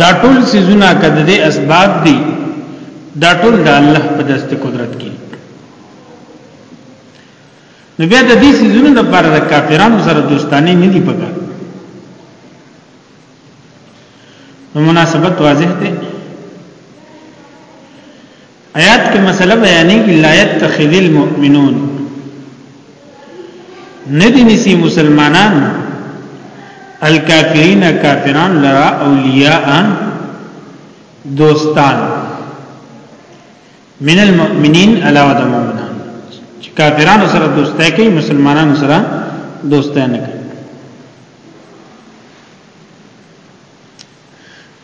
دا ټول سيزونه کده دې اسباب دي دا ټول د الله په دست قدرت کې نو بیا د دې سيزونو لپاره د کافرانو سره دوستانه نه دي پکار نو مناسبت واضح ده آیات کې مسله بیانېږي لا يتخذ المؤمنون ندی نسی مسلمانان الکافرین کافران لرا اولیاء دوستان من المؤمنین علاوه د مؤمنان چې کافرانو سره دوستای کوي مسلمانانو سره دوستای نه کوي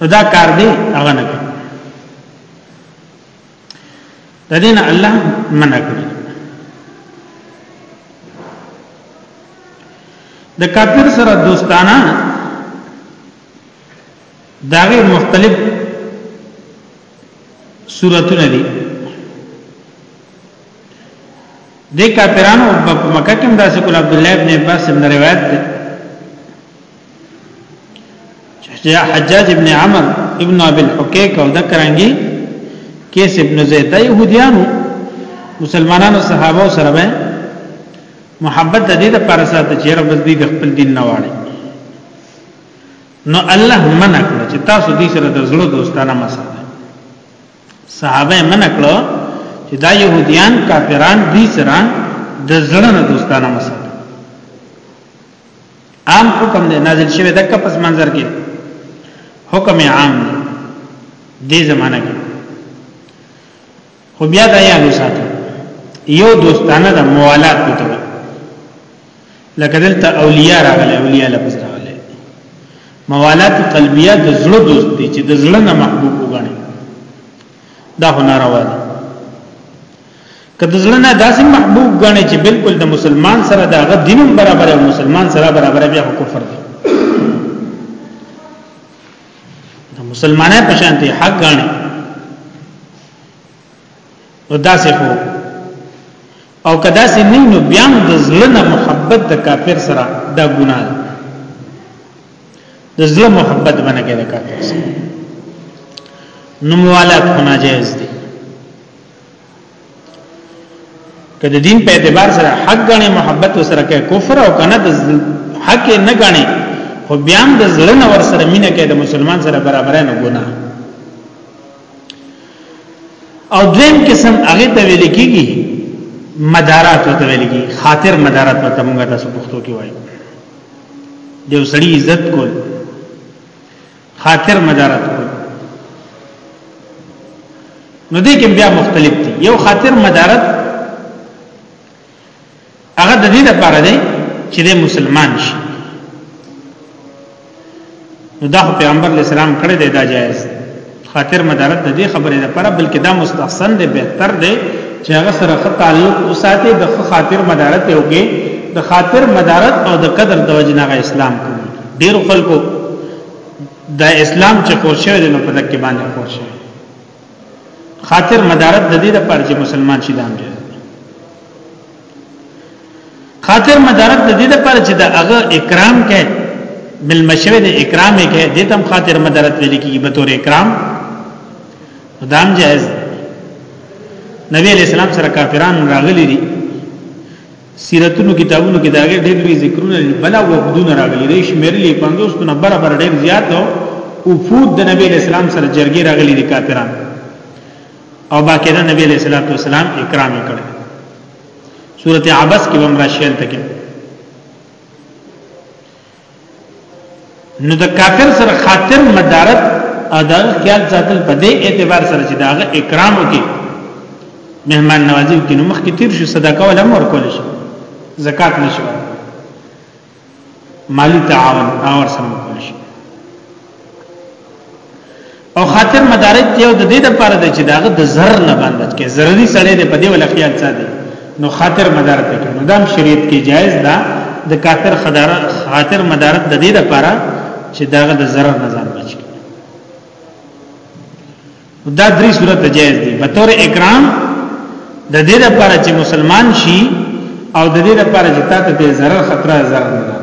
نو دا کار دی هغه نه کوي د دې نه الله منع کړی د کافر سره دوستانه داغه مختلف صورتونه دي د کافرانو په مکه کې داسې کول عبد الله ابن عباس ابن روایت ده یا حجاج ابن عمر ابن ابي الحقيق او ذکرانګي کیس ابن زید د يهوديانو مسلمانانو صحابه سره به محبت د دې لپاره ساته چې رب دې د خپل دین نه واړي نو الله منع کړ چې تاسو دې سره د زړه دوستانه مسله صحابه منع کړ چې دا يهوديان کافران دې سره د زړه نه دوستانه مسله عام حکم دی نازل شوی د کپس منظر کې حکم عام دی دې زمانہ کې خو بیا دا یاد وساته یو دوستانه د موالات کوته لکه دلته اولیاء راغلي اولیاء لفظ راغلي موالات قلبیه د زړه دوست دي چې د زړه نه محبوب وګڼي دا هنر راوړي کله زړه نه داسې محبوب غني چې بالکل د مسلمان سره دا غ دینم برابر او مسلمان سره برابر بیا کفر دی د مسلمانه په شان دی حق غني او داسې خو او کدا سې نه نو بیا د زړه نه محبت د کافر سره دا ګناه ده د زړه محبت باندې کې د کافر سره نو موالات خو ناجیز دي کله دین په اعتبار سره حق غني محبت سره کوي کفر او کنه د حق نه غني خو بیا هم د زړه نه ور سره مینه کوي د مسلمان سره برابر نه ګونه او دویم قسم هغه ته ویل کیږي مدارات ته ویل کیږي خاطر مدارات ته موږ تاسو پښتو کې وایو دیو سړی عزت کول خاطر مدارت کول نو دې کې بیا مختلف دي یو خاطر مدارت هغه د دې لپاره دی چې د مسلمان شي نو دا پیغمبر علی السلام کړی دی دا جایز خاطر مدارت د دې خبرې لپاره بلکې دا مستحسن دی بهتر دی چې هغه سره خط تعلق وساتي د خاطر مدارت یو کې د خاطر مدارت او د قدر د وجنه اسلام کوي ډیر خلکو د اسلام چې خور شوی دی نو په دکې باندې خور شوی خاطر مدارت د دې لپاره چې مسلمان شي دام جاز خاطر مدارت د دې لپاره چې د هغه اکرام کې مل مشوي د اکرام کې د تم خاطر مدارت ویل کیږي به تور اکرام دام جاز نبی علیہ السلام سره کافران راغلي دي سیرتونو کتابونو کې داګه ډېر لوی ذکرونه بلا وفدونه راغلي دي شمیرلې 50 تنه برابر ډېر زیات او وفود د نبی اسلام سره جرګې راغلي دي کافرانو او باقی دا نبی علیہ الصلوۃ والسلام اکرام کړي سورته عبس کې هم راشل تکي نو د کافر سره خاطر مدارت ادا خیال ساتل په دې اعتبار سره چې داغه اکرام وکي مهمان نوازی وکي نو مخکې تیر شي صدقه ولا مور کول شي زکات نشو مالی تعاون اور سم او خاطر مدارج یو د دې لپاره دی چې داغه د زر نه باندې بچ کې ضروري سړی دی په دې ول خیال ساتي نو خاطر مدارت کې نو دام شریعت کې جایز ده د کافر خدار خاطر مدارت د دې لپاره چې داغه د زر نه ځان بچ کې دا درې صورت جایز دي په تور اکرام د دې لپاره چې مسلمان شي او د دې لپاره چې تاسو ته ضرر خطر ضرر نه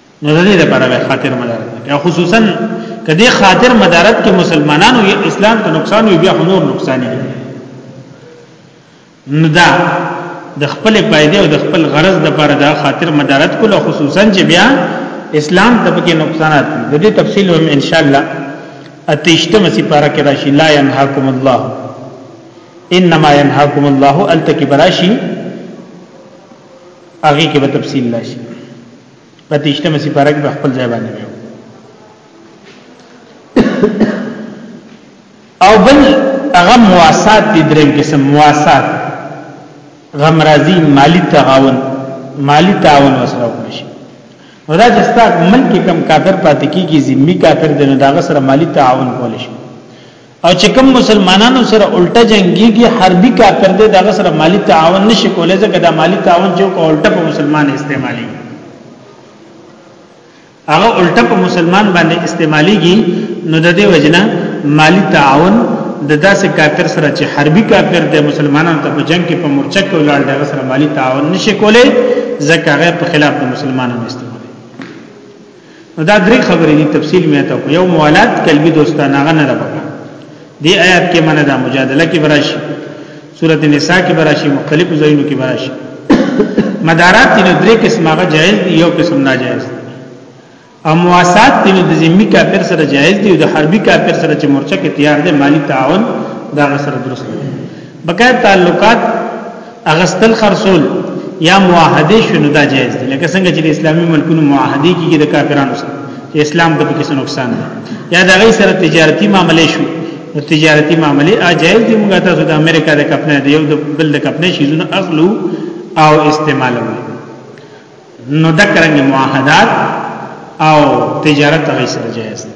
نو د دې لپاره به خاطر مدارت یا خصوصا کدی خاطر مدارت کې مسلمانانو یا اسلام ته نقصان وي بیا نور نقصان نه نو دا د خپل فائدې او د خپل غرض لپاره دا خاطر مدارت کوله خصوصا چې بیا اسلام ته پکې نقصانات دي د دې تفصیل هم ان شاء الله اتیشتمه سی پارا کې راشي لا ينهاکم الله انما ينهاكم الله التکی براشی اغي کې به تفصیل راشي په تیشته مسی پارک به خپل ځای باندې ویو او بل هغه مواسات دي دریم قسم مواسات غمرازي مالی تعاون مالی تعاون وسره وکړي ودا چې ستا ملک کم کافر پاتې کیږي ذمہ کافر دی نو دا غسر مالی تعاون کول شي او چې کوم مسلمانانو سره الټه جنگيږي حربي کافر دی دغه سره مالی تعاون نشي کولای ځکه دا مالی تعاون چې کو الټه په مسلمان استعمالي هغه الټه په مسلمان باندې استعماليږي نو د دې وجنه مالی تعاون د داسې کافر سره چې حربي کافر دی مسلمانانو ته په جنگ کې په مورچه کې ولاړ دغه سره مالی تعاون نشي کولای ځکه هغه په خلاف د مسلمانانو استعمال نو دا درې خبرې دي تفصیل مې ته یو موالات قلبي دوستانه غنه ده پکې دی آیات کې منه ده مجادله کې براشي سورته نساء کې براشي مختلفو ځایونو کې براشي مدارات دي نو درې قسم هغه جائز دي یو قسم ناجائز دي او مواسات دي نو د ذمي کافر سره جائز دي او د حربي کافر سره چې مورچه کې تیار دي مالی تعاون دا سره درست دي بقای تعلقات اغستل خرصول یا معاهده شنو دا جایز دي لکه څنګه چې د اسلامي ملکونو معاهده کیږي د کافرانو سره اسلام په کې څه نقصان دی یا د غي سره تجارتی معاملې شو او تجارتی معاملې اجایز دي موږ تاسو د امریکا د کپنې دی یو د بل د کپنې شیزونه اغلو او استعمالو نو دا کرنګ معاهدات او تجارت غي سره جایز دي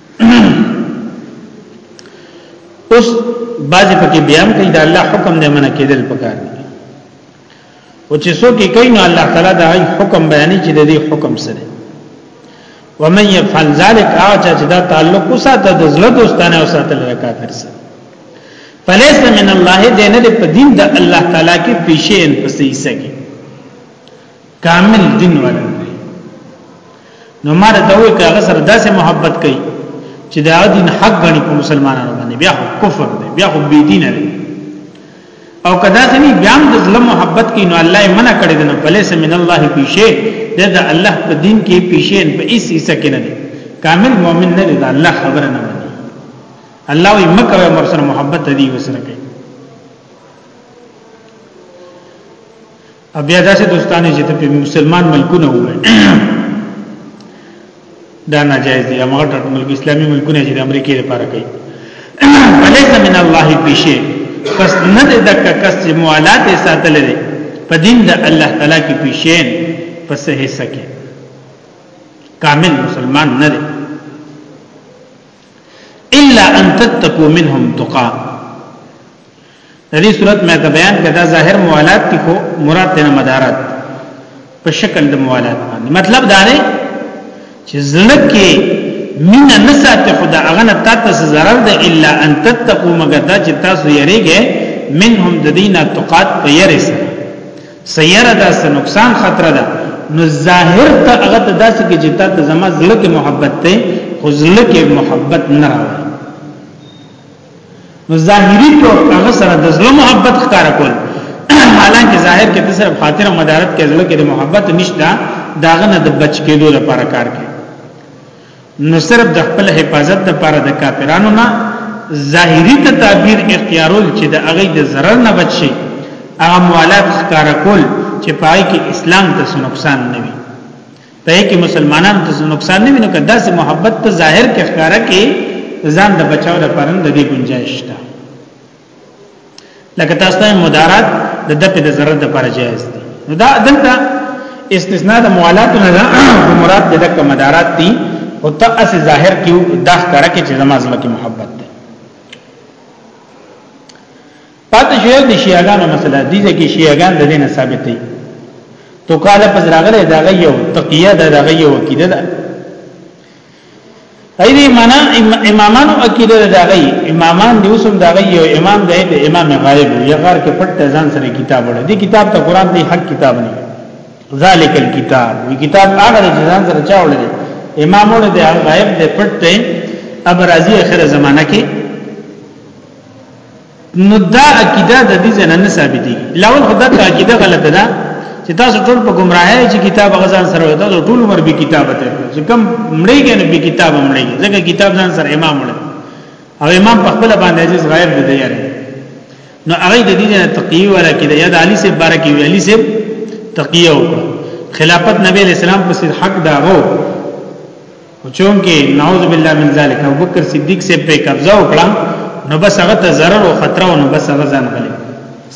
اوس بعضی پکې بیا هم کوي دا الله حکم نه منع کېدل پکار دي او چې څوک یې کوي نو الله تعالی دا حکم بیانې چې د دې حکم سره ومن يفعل ذلك اعجا چې دا تعلق وساته د زړه دوستانه او ساتل رکافر سره فلیس من الله دینه په دین د الله تعالی کې پیشه ان پسې سګي کامل دین ورته نو ما ته وې کاغه سره داسې محبت کوي چې دا دین حق غني په مسلمانانو باندې بیا خو کفر دی بیا خو بی دین دی او کدا سني بیا هم د ظلم محبت کوي نو الله یې منع کړی دی نو پلیس من الله پیشه دا د الله په دین کې پیشه په هیڅ حصہ کې نه دی کامل مؤمن نه دی دا الله خبره نه مانی الله یې مکه مر سره محبت دی وسره کوي بیا داسې دوستانه چې ته مسلمان ملکونه وای دا ناجایز دی هغه ټول ملک اسلامي ملکونه چې د امریکای لپاره کوي وليس من الله بشيء پس نه د دک کس چې موالات ساتل لري په دین د الله تعالی کې پیشین پس هي سکے کامل مسلمان نه دی الا ان تتقوا منهم تقا د دې صورت مې ته بیان کړه دا ظاهر موالات دي خو مراد ته مدارات په شکل د موالات باندې مطلب دا دی چې زړه کې مين نه ساتي خدا هغه نه تاسو zarar ده الا ان تتقوا مگر دا چې تاسو یریږئ منهم د دینه تقات په یری سره سیاره دا سه نقصان خطر ده نو ظاهر ته هغه ته داسې کې چې تاسو زما زړه کې محبت ته خو زړه کې محبت نه راوړي نو ظاهری طور هغه سره د زړه محبت ښکارا کول حالانکه ظاهر کې صرف خاطر مدارت کې زړه کې د محبت نشته داغه نه د بچ کېدو لپاره کار کوي نو صرف د خپل حفاظت لپاره د کافرانو نه ظاهری ته تعبیر اختیارول چې د هغه د ضرر نه بچ شي هغه موالات ښکارا کول چې پای کې اسلام ته نقصان نه وي په کې مسلمانانو ته نقصان نه ویني کدا سه محبت ته ظاهر کې ښکارا کې ځان د بچاو لپاره د دې گنجائش شته لکه تاسو ته مدارات د دپې د ضرر لپاره جائز دي نو دا دلته استثناء د موالات نه ده مراد د دک مدارات دي او ته اس ظاهر کیو دا ښکارا کې چې زما زما کې محبت پاتې شوی د شیعاګانو مسله دي چې شیعاګان د دینه ثابت دي تو کاله پس راغله دا غيو تقیه دا دا غيو عقیده ده ایدی معنا امامانو عقیده دا غي امامان دی اوسم دا غي یو امام دی د امام غالب یا غار کې پټ ځان سره کتاب وړي دی کتاب ته قران دی حق کتاب نه ذالک الكتاب وی کتاب هغه ځان سره چا وړي امامونه دی غایب دی پټ دی اب راضی اخر زمانہ کې نو دا عقیده د دې ځنه نه ثابتي لاول خدا ته عقیده غلطه ده چې تاسو ټول په گمراهۍ چې کتاب غزان سره وي تاسو ټول عمر به کتاب ته چې کم مړی کې نه به کتاب مړی ځکه کتاب ځان سره امام مړی او امام په خپل باندې عزیز غیر دی دی نو هغه د دې نه تقیه ولا کې یا د علي سي بارکی وی علي سي تقیه خلافت نبی اسلام په حق داغو او چونکی نعوذ بالله من ذلک ابو بکر صدیق سے په قبضه وکړه نو بس هغه ته zarar او خطر او نو بس هغه ځان غلې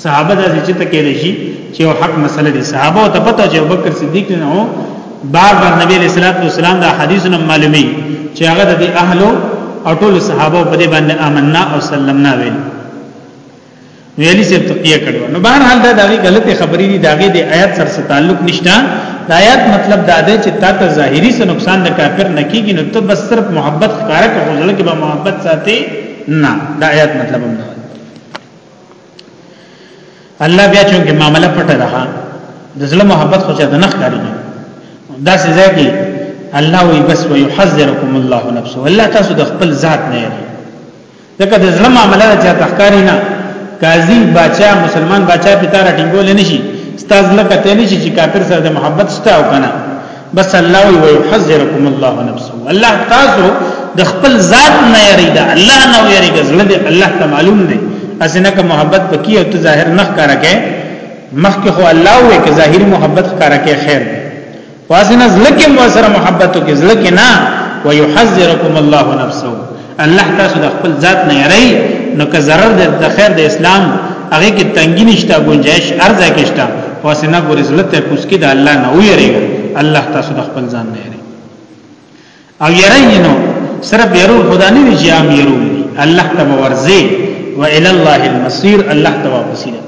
صحابه د چې ته کې لشي چې او حق مسله دي صحابه ته پته چې ابو بکر صدیق نه او بار بار نبی علیہ الصلوۃ والسلام دا حدیثونه معلومي چې هغه د اهلو او ټول صحابه په دې باندې آمنا او سلمنا ویل ویلی سب تقیه کړو نو بهر حال دا دغه غلط خبرې دي دغه د آیات سره څه تعلق نشته د آیات مطلب دا دی چې تا ته ظاهری څه نقصان د کافر نه کیږي نو ته بس صرف محبت ښکارا کوې خو ځل کې به محبت ساتي نه دا آیات مطلب هم دا الله بیا چې کوم معاملې پټه رہا د ظلم محبت خو چاته نه ښکاري دا څه ځای کې الله وي بس ويحذركم الله نفسه الله تاسو د خپل ذات نه یې ځکه د زړه معاملې چې تخکاری نه قاضي بچا مسلمان بچا پتا راټینګول نه شي استاد لکه ته نه شي چې کافر سره د محبت شته او کنه بس الله وي ويحذركم الله نفسه الله تاسو د خپل ذات نه یریدا الله نه یریګا زړه دې الله ته معلوم دی اسنه که محبت پکې او ته ظاهر نه ښکارا کې مخکې خو الله وې کې ظاهري محبت ښکارا کې خیر دی واسنه زلکه مو سره محبت کې زلکه نه ويحذركم الله نفسه الله تاسو د خپل ذات نه یری نو که zarar د خیر د اسلام هغه کې تنګی نشته گنجائش ارزه کې شته واسنه ګور زلته کوس کې د الله نه ویریږي الله تاسو د خپل ځان نه او يرينو صرف يرو خدا نه وی جام يرو الله ته ورزه و الى الله المصير الله ته واپسی ده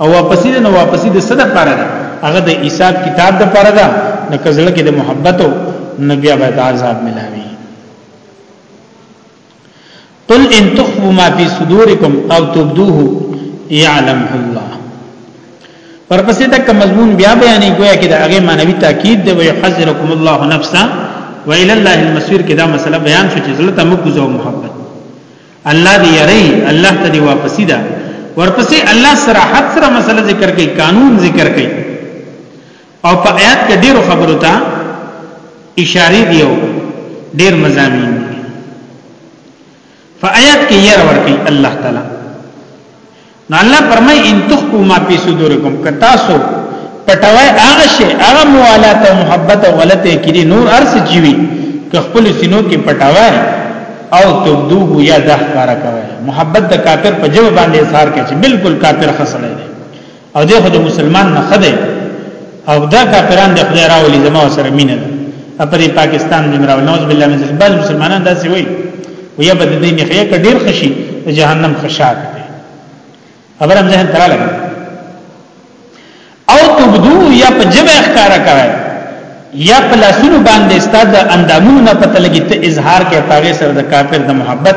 او واپسی ده نو واپسی ده صدق پاره ده هغه د حساب کتاب ده پاره ده نو کزړه کې د محبت او نبي عبادت عذاب ملاوي قل ان تخفوا ما في صدوركم او تبدوه يعلمه الله پرپسې دا کوم مضمون بیا بیانې گویا کې دا هغه معنوي تاکید دی وي حذرکم الله نفسا وإلى الله المسير کې دا مسله بیان شو چې زړه ته مګوزو محبت الله دې یری الله ته دې واپسی ده ورپسې الله صراحت سره مسله ذکر کوي قانون ذکر کوي او په آیات کې ډیرو خبرو ته اشاره دی او ډیر مزامین دي فآیات کې یې ورکی الله تعالی نو الله فرمای ان تخفوا ما فی صدورکم کتاسو پټوي هغه شی هغه موالات او محبت او غلطه کړي نور ارس جیوي که خپل سینو کې پټوي او تبدوه یا دهکارا کوي محبت د کافر په جواب باندې اظهار کوي بالکل کافر خسړې او دی خو د مسلمان نه خده او دا کافران د خدای راولي زما سره مینه ده پر پاکستان د مراو نوز بالله من ذلک بعض مسلمانان دا سی وای ویا بد دې نه خیا کډیر خشي جهنم خشاک دی خبر هم ذهن تراله او تبدو یا په جبه اخکارا کوي یا په لاسونو باندې استاد اندامونو نه پته لګي ته اظهار کې پاګه سره د کافر د محبت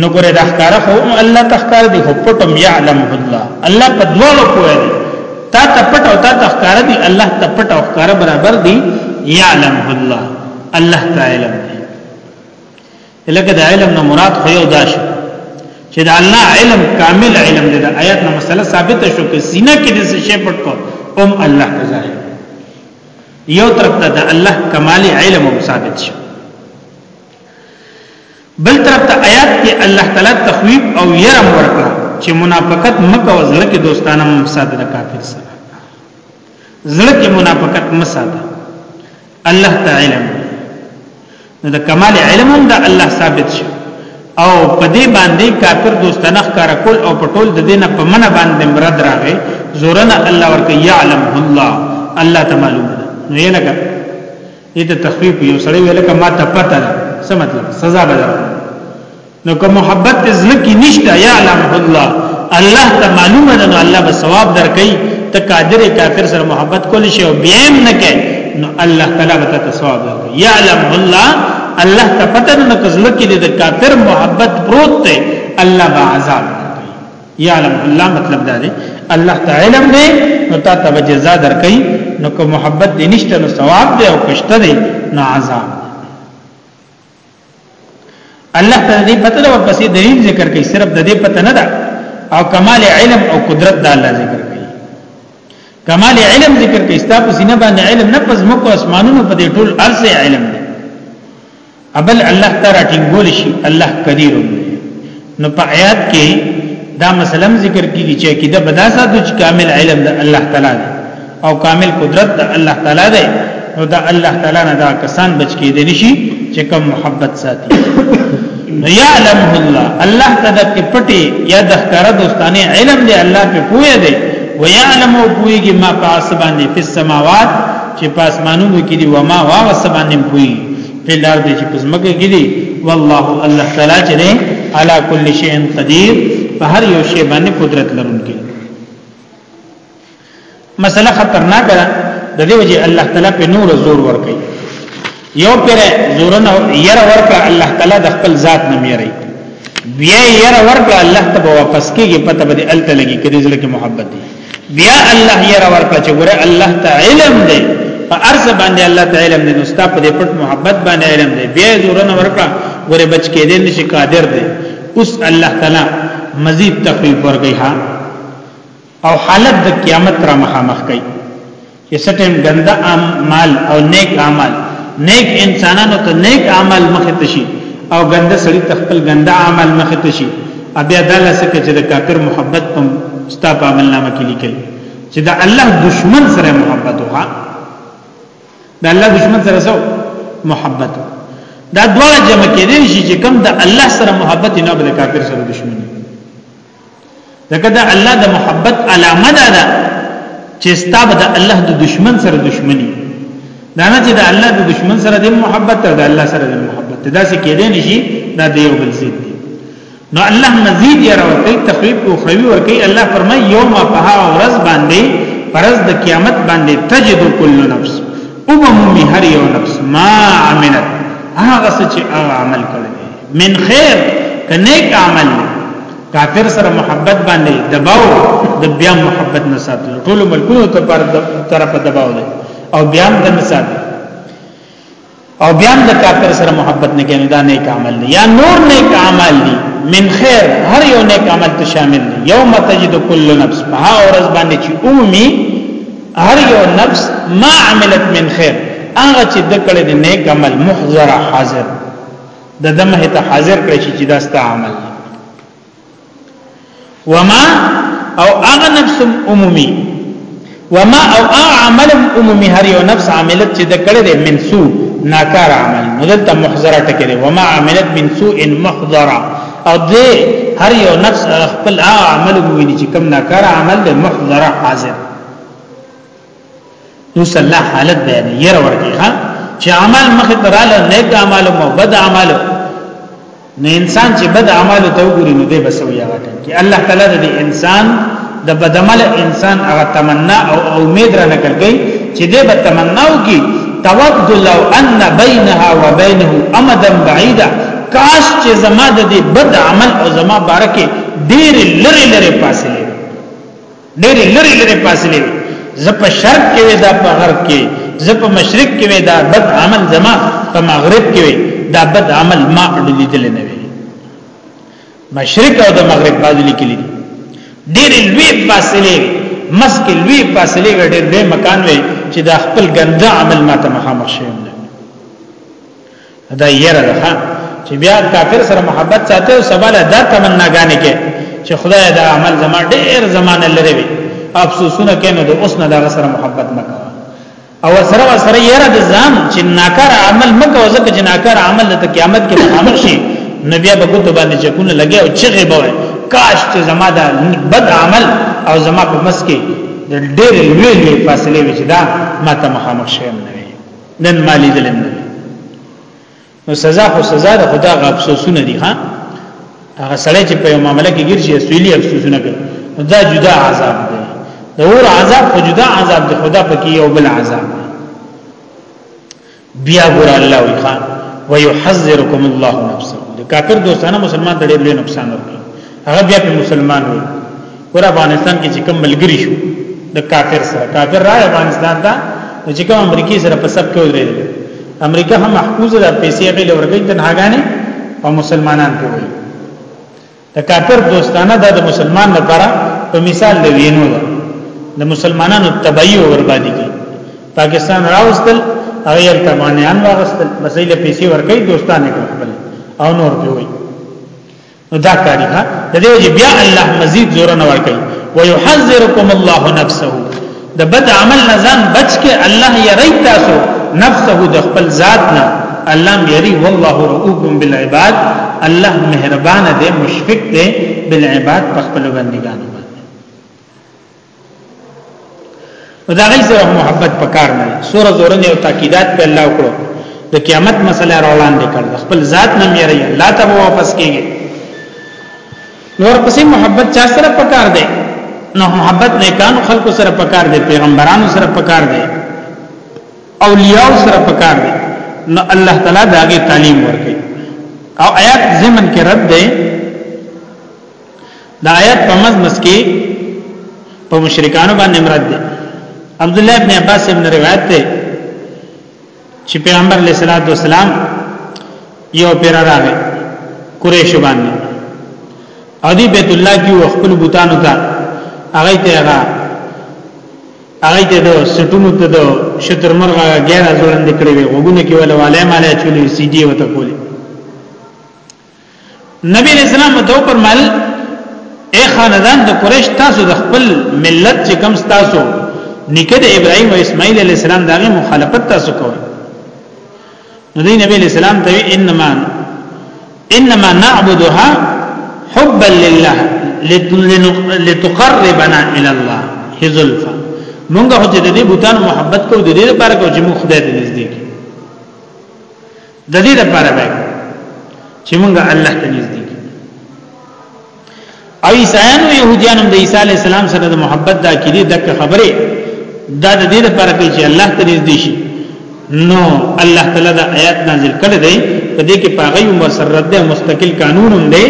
نو ګره د ښکارا خو الله تخکار دی خو پټم يعلم الله الله په دوالو کوی دی تا ته پټ او تا تخکار دی الله ته پټ او ښکار برابر دی يعلم الله الله تعالی لکه د علم نه مراد خو یو داش چې د الله علم کامل علم دی د آیات نه مسله ثابت شو چې سینه کې د شی پټ کو ام الله ظاهر یو طرف ته د الله کمال علم ثابت شو بل طرف ته آیات کې الله تعالی تخویب او یره ورکړه چې منافقت مکه او ځل کې دوستانه مساده د کافر سره ځل کې منافقت مساده الله تعالی نو د کمال علم هم د الله ثابت شي او په دې باندې کافر دوستانه ښکارا کول او پټول د دینه په من باندې مراد راغی زورنا الله ورکه یعلم الله الله تعالی نو یې لګا دې ته تخفیف یو سړی ویل کما ته پته ده څه مطلب سزا به درکړي نو که محبت زلکی نشته یا علم الله الله ته معلومه ده نو الله به ثواب درکړي ته قادر کافر سره محبت کول شي او بیا هم نه کوي نو الله تعالی به ته ثواب درکړي یا علم الله الله ته پته نه کزلکی د کافر محبت پروت ته الله به عذاب یعلم الله مطلب دا دی الله تعالی علم دی نو تا ته جزا درکې نو که محبت دې نشته نو ثواب دی او کشته دی نو عذاب الله تعالی دې پته ده ورپسې دلیل ذکر کوي صرف د دې پته نه ده او کمال علم او قدرت د الله ذکر کوي کمال علم ذکر کوي ستاسو سینه باندې علم نه پز مکو اسمانونو په دې ټول ارزه علم دی ابل الله تعالی ټینګول شي الله قدیر نو په آیات کې دا مثلا ذکر کیږي چې کده بدا ساتو چې کامل علم د الله تعالی دی او کامل قدرت د الله تعالی دی نو دا الله تعالی نه دا کسان بچ کې دي نشي چې کوم محبت ساتي نو یعلمه الله الله تعالی کې پټي یا د ښکارا دوستانه علم دی الله په پوهه دی ويعلم او پوهیږي ما په اسبانه په سماوات چې پاسمانونو کې دي وما واغه سبانه پوي په لار دي چې پزمکه کې دي والله الله تعالی چې نه علا کل شیء قدیر په هر یو شی باندې قدرت لرونکی مسله خطرناک ده د دې وجه الله تعالی په نور زور ور کوي یو پر زورن ير ورکړه الله تعالی د خپل ذات نه میری بیا ير ورکړه الله ته واپس کیږي پته به الته لګي کړي ځل کې محبت دی بیا الله ير ورکړه چې ګوره الله ته علم دی فارس باندې الله ته علم دی نو ستا په دې پټ محبت باندې علم دی بیا زورن ورکړه ګوره بچ کې دې نشي قادر دی اوس الله تعالی مزید تخفیف ورکړي ها او حالت د قیامت را مخامخ کوي چې سټیم ګنده اعمال او نیک اعمال نیک انسانانو ته نیک اعمال مخ ته شي او ګنده سړی ته خپل ګنده اعمال مخ ته شي بیا دا لسه چې د کافر محبت په ستا په عمل نامه کې لیکل چې د الله دشمن سره محبت وکړه د الله دشمن سره سو محبت دا دواړه جمع کېدل شي چې کم د الله سره محبت نه بل کافر سره دشمنی دغه د الله د محبت علامه ده دا چې ستاب د الله د دشمن سره دشمنی دا نه چې د الله د دشمن سره د محبت او د الله سره د محبت دا څه کېدې نشي دا د یو بل ضد دی نو الله مزید یې راوړي تخریب او خوي ورکي الله فرمای یوم فها ورځ باندې پرز د قیامت باندې تجد کل نفس او به مې هر یو نفس ما عملت هغه څه چې هغه عمل کړی من خیر کنیک عمل کافر سره محبت باندې دباو د بیا محبت نه ساتل ټول ملکونو ته پر طرف دباو دی او بیا د مثال او بیا د کافر سره محبت نه کینې دا نیک عمل دی یا نور نیک عمل دی من خیر هر یو نیک عمل ته شامل دی یوم تجد کل نفس په اورز باندې چې اومي هر یو نفس ما عملت من خیر هغه چې د کړه د نیک عمل محضر حاضر د دمه ته حاضر کړی چې دا ست عمل وما او هغه نفس عمومي وما او هغه عمل عمومي هر یو نفس عملت چې د کړه دې من سو ناکار عمل نو دلته محضره ټکې دې وما عملت من سوء محضره او دې هر یو نفس خپل هغه عمل وویني چې کم ناکار عمل دې محضره حاضر نو صلی الله حالت بیان یې ورکی ها چې عمل مخ ته رااله نیک اعمال او بد اعمال نه انسان چې بد اعمال ته وګوري نو دې بس ویا راکړي چې الله تعالی دې انسان د بدعمل انسان هغه تمنا او امید را نکړي چې دې به تمنا وکي تود لو ان بینها وبینه امدا بعیدا کاش چې زما د دې بد عمل او زما بارکه ډېر لری لری فاصله ډېر لري لري فاصله وي زه په شرق کې وې دا په غرب کې زه په مشرق کې وې دا بد عمل زما په مغرب کې وې دا بد عمل ما اړلې دل نه وي مشرق او د مغرب باندې لیکلي ډېر لوی فاصله مسک لوی فاصله وې ډېر به مکان وې چې دا خپل ګنده عمل ما ته مخامخ شي دا یره ده چې بیا کافر سره محبت ساتي او سبا له دا تمنا غانې کې چې خدای دا عمل زما ډېر زمانه لري وي افسوسونه کینو د اوس نه دا سره محبت نه کوي او سره سره یره د ځان چې ناکار عمل مکه ځکه چې ناکار عمل د قیامت کې مخامخ شي نبي به ګوتو باندې چکونه لګي او چغه به کاش چې زما دا بد عمل او زما په مسکه د ډېر لوی لوی فاصله وچ دا ما ته مخامخ شي نه نن مالی دلم نو سزا خو سزا ده خدا غ افسوسونه دي ها هغه سړی چې په یو معاملې کې ګرځي سویلی افسوسونه کوي دا جدا عذاب دی د اور عذاب خو جدا عذاب دی خدا پکې یو بل عذاب دی بیا ګور الله وی خان ويحذركم الله نفسه کافر دوستانه مسلمان ته ډېر نقصان ورکړي هغه بیا په مسلمان وي ور افغانستان کې چې کوم ملګری شو د کافر سره کافر را افغانستان ته چې کوم امریکای سره په سب کې ودرېد امریکا هم محفوظ ده پیسې غي لورګي د ناګانې او مسلمانان ته وي د کافر دوستانه د مسلمان لپاره په مثال دی وینو ده د مسلمانانو تبعی اور باندې کی پاکستان راوستل هغه یې تمانیان واغستل مسایل پیسې ورکړي دوستانه خپل او نور دی وي نو دا کاری ها د دې وجه بیا الله مزید زور نه ورکړي ويحذركم الله نفسه د بد عمل نه ځان بچ کې الله یې ری تاسو نفسه د خپل ذات نه الله یې ری والله رؤوف بالعباد الله مهربان دی مشفق دی بالعباد په خپل بندګانو نو دا غي سره محبت پکار نه سور زورن او تاکیدات په الله وکړو د قیامت مسله روان دي کړ خپل ذات نه میری الله ته واپس کیږي نور پسې محبت چا سره پکار دی نو محبت نیکان خلق سره پکار دی پیغمبرانو سره پکار دی اولیاء سره پکار دی نو الله تعالی داګه تعلیم ورکړي او آیات زمن کې رد دی دا آیات په مزمس کې په مشرکانو باندې مراد ده عبد الله ابن عباس ابن روایت ده چې پیغمبر علیه الصلاۃ والسلام یو پیر راغی قریش باندې او دی بیت الله کې خپل بوتانو ته هغه ته هغه هغه ته دو سټونو ته دو شتر مرغه غیر ازوړند کړي وي وګونه کې ولا والای مالای چولې سي ډي وته کولی نبی اسلام ته فرمایل اے خاندان د قریش تاسو د خپل ملت چې کم تاسو نیکه د ابراهیم او اسماعیل علی السلام دغه مخالفت تاسو کوئ نو دی نبی اسلام ته انما انما نعبدها حبا لله لتقربنا الى الله ذلفا مونږه هڅه د دې بوتان محبت کو د دې لپاره کو چې موږ خدای ته نږدې د دې لپاره به چې موږ الله ته نږدې کیږو او عیسایانو يهوديانو د عیسی علی السلام سره د محبت د عقیده د خبره دا د دې لپاره چې الله ته نږدې شي نو الله تعالی دا آیات نازل کړی دی په دې کې پاغي عمر سره رد مستقل قانون هم دی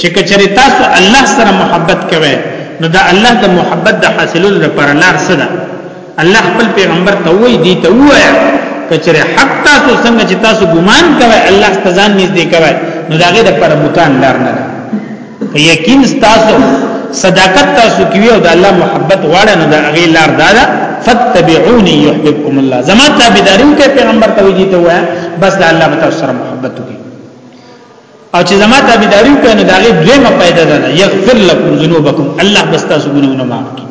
چې کچره تاسو الله سره محبت کوئ نو دا الله د محبت د حاصلولو لپاره لار څه ده الله خپل پیغمبر ته وی دی ته وایا کچره حق تاسو څنګه چې تاسو ګمان کوئ الله ستاسو نږدې کوي نو داګه د پر بوتان لار نه ده یقین تاسو صداقت تاسو کوي او د الله محبت واړه نه ده هغه لار ده دا فتبعوني يحببكم الله زما تابعداري کوي پیغمبر ته وی ته وایا بس د الله تعالی سره محبت کوي او چې زما تابعداري کوي نو داګه دویمه پیدا ده یغفر لكم ذنوبكم الله بس تاسو ګناونه معاف کوي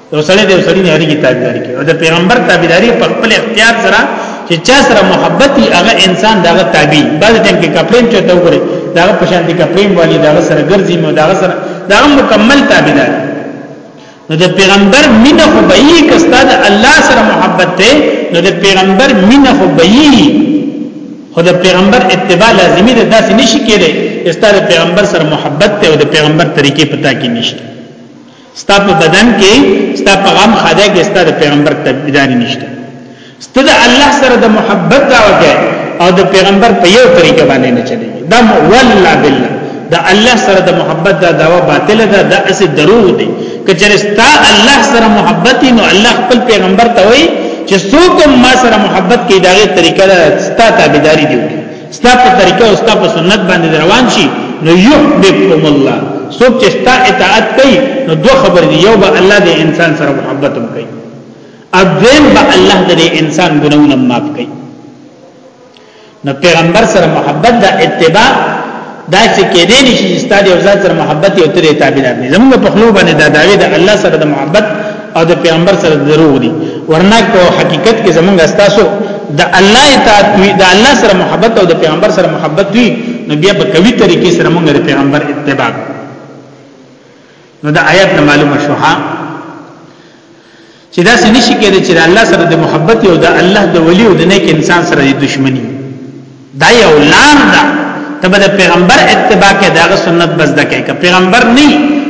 یو سړی دی سړی نه هرګي تابعداري کوي او د پیغمبر تابعداري په خپل اختیار سره چې چا سره محبت دی هغه انسان دغه تابع بعد ټیم کې کپلین چې ته وګوري دغه په شان دي کپلین والی دغه سره ګرځي نو دغه سره دغه مکمل تابعدار نو د پیغمبر مینه خو به یې کستا د الله سره محبت ته نو د پیغمبر مینه خو به یې خو د پیغمبر اتباع لازمی ده داسې نشي کېدای استاد پیغمبر سره محبت ته او د پیغمبر طریقې پتا کې نشته ستا په بدن کې ستا په غم خاده کې ستا د پیغمبر تبدیدانی نشته ستا د الله سره د محبت دا وکړي او د پیغمبر په یو طریقه باندې نه چلی دا والله بالله دا الله سره د محبت دا داوا باطل ده دا اس دروغ دی کچره ستا الله سره محبت نو الله خپل پیغمبر ته وایي چې څوک ما سره محبت کوي داغه طریقه ستا تابعداري دی ستا په طریقه او ستا په سنت باندې روان شي نو يحببكم الله څوک چې ستا اطاعت کوي نو دوه خبرې دی یو به الله دې انسان سره محبت هم کوي اذن به الله دې انسان ګناونه معاف کوي نو پیغمبر سره محبت دا اتباع دا چې کې دې نشي چې ستاسو یو ځان سره محبت او ترې تابعدار دي زموږ په خلو باندې دا داوی د الله سره د محبت او د پیغمبر سره د دروغ دي ورنه کو حقیقت کې زموږ استاسو د الله اطاعت وي د الله سره محبت او د پیغمبر سره محبت وي نو بیا په کوي طریقې سره موږ د پیغمبر اتباع نو د آیات معلومه شوه چې دا څه نشي کېدای چې الله سره د محبت او د الله د ولی او د نیک انسان سره د دشمنی دا یو لار ده تبه د پیغمبر اتباع کې دا سنت بس ده کې که پیغمبر نه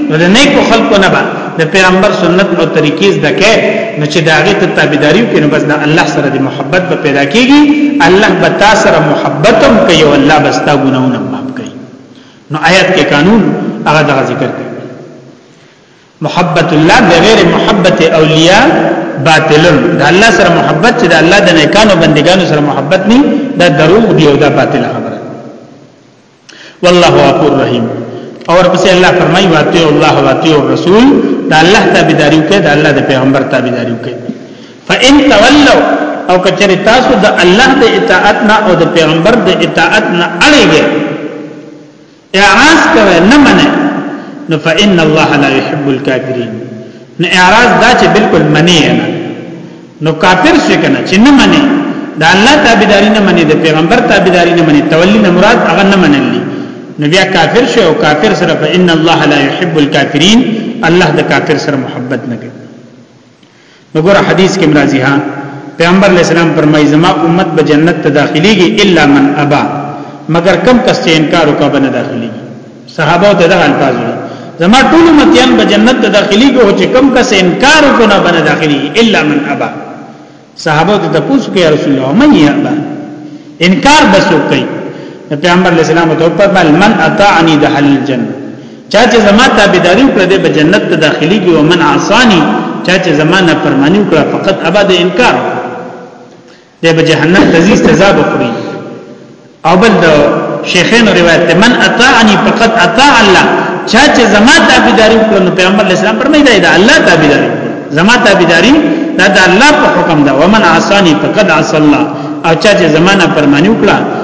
نو د نیکو خلقو نه به د پیغمبر سنت او طریقې زده کې نو چې دا غي ته تابعداري کوي نو بس د الله سره د محبت به پیدا کیږي الله به تاسو سره محبت هم کوي او الله بس تا ګناونه معاف کوي نو آیات کې قانون هغه ذکر کوي محبت الله بغیر محبت اولیاء باطل دا الله سره محبت چې دا الله د نیکانو بندگانو سره محبت نه دا دروغ دی او دا باطل خبره والله غفور رحیم اور پس الله فرمای واتی الله واتی الرسول دا الله تابعداري کوي دا الله د پیغمبر تابعداري کوي فان تولوا او کچری تاسو د الله د اطاعت نه او د پیغمبر د اطاعت نه اړیږئ اعراض کوي نه منه نو فإن الله لا يحب الكافرين نو اعراض دا چې بالکل منی نه نو کافر شي کنه چې نه منی دا الله تابعداري نه منی د پیغمبر تابعداري نه منی تولی نه مراد هغه نه منلی نو بیا کافر شي او کافر سره فإن الله لا يحب الكافرين الله د کافر سره محبت نه کوي نو ګور حدیث کې مرضی ها پیغمبر علی السلام فرمایي زما امت به جنت ته داخليږي الا من ابا مگر کم کس چې انکار وکړ به نه داخليږي صحابه ته دا الفاظ وي زما ټول امتیان به جنت ته داخليږي او چې کم کس انکار وکړ نه به نه داخليږي الا من ابا صحابه ته تاسو کې رسول الله من يابا انکار بسو کوي پیغمبر علی السلام ته په من اطاعني دخل الجنه چا چې زما تابعداري وکړه د جنت ته داخلي کې او من عصاني چا چې زما نه پرمانی وکړه فقط ابد انکار د به جهنم د زی سزا بخوري او بل د شیخین روایت ته من اطاعنی فقط اطاع الله چا چې زما تابعداري وکړه نو پیغمبر اسلام فرمایي دا الله تابعداري زما تابعداري دا د الله په حکم ده ومن عصاني فقط عصى الله او چا چې زمانہ پرمانی وکړه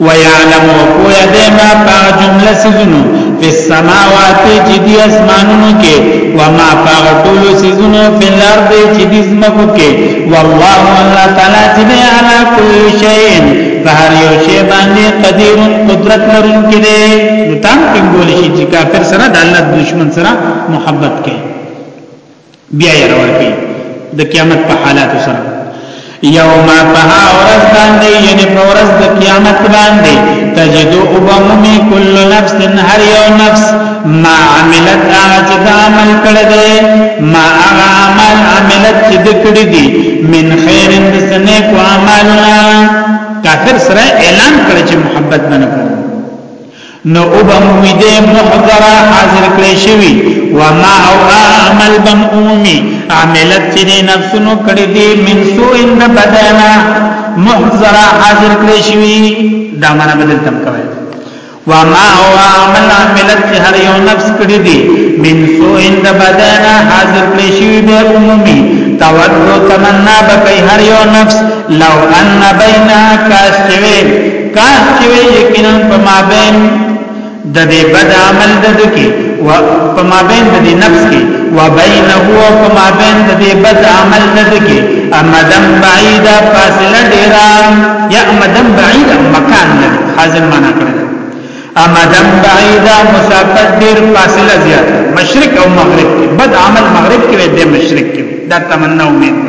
ويعلم وقويا ديما پا جمله سيزنو في السماوات چی دی اسمانونو کې وما پا طول سيزنو في الارض چی دی زمکو کې والله الله تعالی چی دی على كل شيء فهر یو شی باندې قدیر قدرت لرونکي دی نو تام ټینګول شي چې کافر سره د الله دشمن سره محبت کوي بیا یې راورکی د قیامت په حالات سره یوم پها ورځ باندې یعنی په ورځ د قیامت باندې تجدو وبمومی کل نفس هر یو نفس ما عملت اج د عمل کړه دې ما هغه عمل عملت چې د کړې دي من خیر د سنې کو عملنا کافر سره اعلان کړ چې محبت باندې نو او بمومی دی محضرا حاضر کړی شوی وما او عمل بمومی عملت چی دی نفسونو کړی دی من سو اند بدانا محضرا حاضر کړی شوی دا مانا بدل تم کوي وما او عمل عملت چی هر یو نفس کړی دی من سو اند بدانا حاضر کړی شوی به عمومی تودو تمنا بکی هر یو نفس لو ان بینا کاستوی کاف چې وی یقینا په مابین د دې بد عمل د دکی و په مابین د دې نفس کې و بینه او په مابین د دې بد عمل د دکی امدم بعیدا فاصله ډیرا یا امدم بعیدا مکان نه حاضر معنا کړی امدم بعیدا مسافت ډیر فاصله زیات مشرق او مغرب کې بد عمل مغرب کې دی مشرق کې دا تمنا امید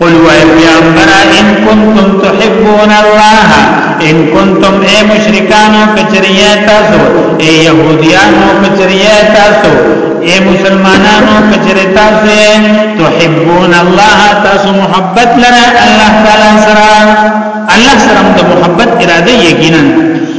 قل وای پیغمبر ان کنتم تحبون الله ان کنتم اے مشرکانو کچریه تاسو اے يهوديانو کچریه تاسو اے مسلمانانو کچریه تاسو تحبون الله تاسو محبت لره الله تعالی سره الله سره د محبت اراده یقینا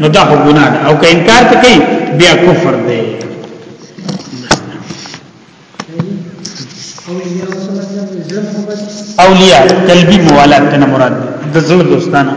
نو دا خو ګناه ده او که انکار ته کوي بیا کفر دی اولیاء قلبی موالات ته مراد د زړه دوستانه